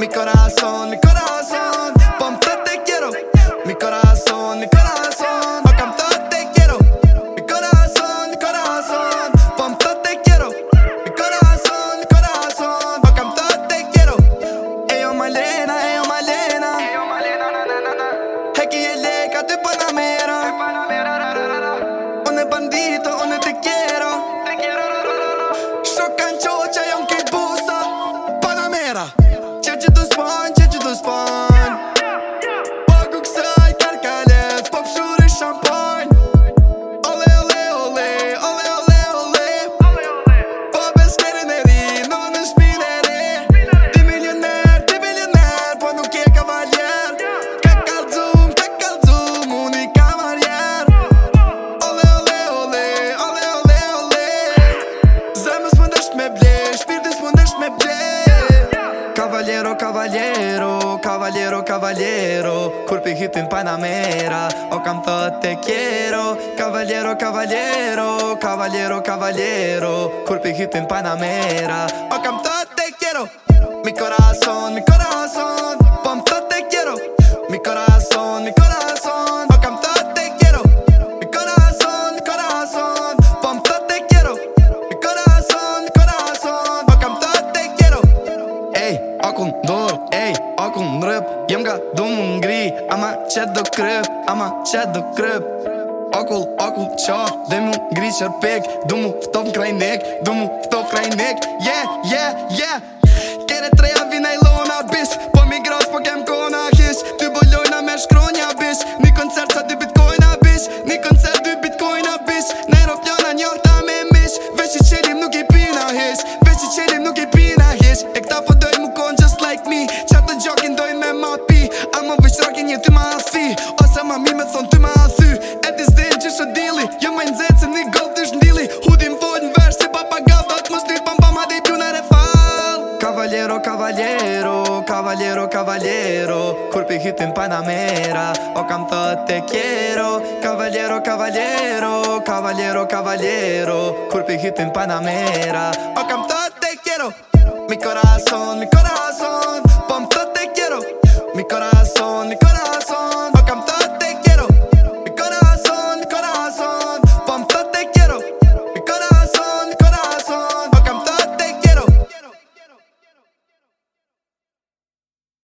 Mi corazón, mi corazón, ponte te quiero. Mi corazón, mi corazón, pa' te quiero. Mi corazón, mi corazón, ponte te quiero. Mi corazón, mi corazón, pa' te quiero. Ey Malena, ey, Malena. Ellos Malena, na na na na. Aquí el de cavaliero, cavaliero, cavaliero Corpi hip în Panamera O cam te quiero Cavaliero, cavaliero, cavaliero, cavaliero Corpi hip în Panamera O cam tot ka do më ngri Ama që do kryp, ama që do kryp Okull, okull, qo, dhe më ngri qërpik Do më fëtof krajnik, do më fëtof krajnik Yeah, yeah, yeah Kene treja një ty ma athi Ose ma mi me thonë ty ma athy E ti zdenë që shë dili Jo ma në zetë se një gëllë të shndili Hudim vojnë vërë se papa gafë Atë mos një pampam ade i pjuna re falë Kavaljero, kavaljero Kavaljero, kavaljero Kur pi hitin O kam të te kjero Kavaljero, kavaljero Kavaljero, kavaljero Kur pi hitin pa O kam të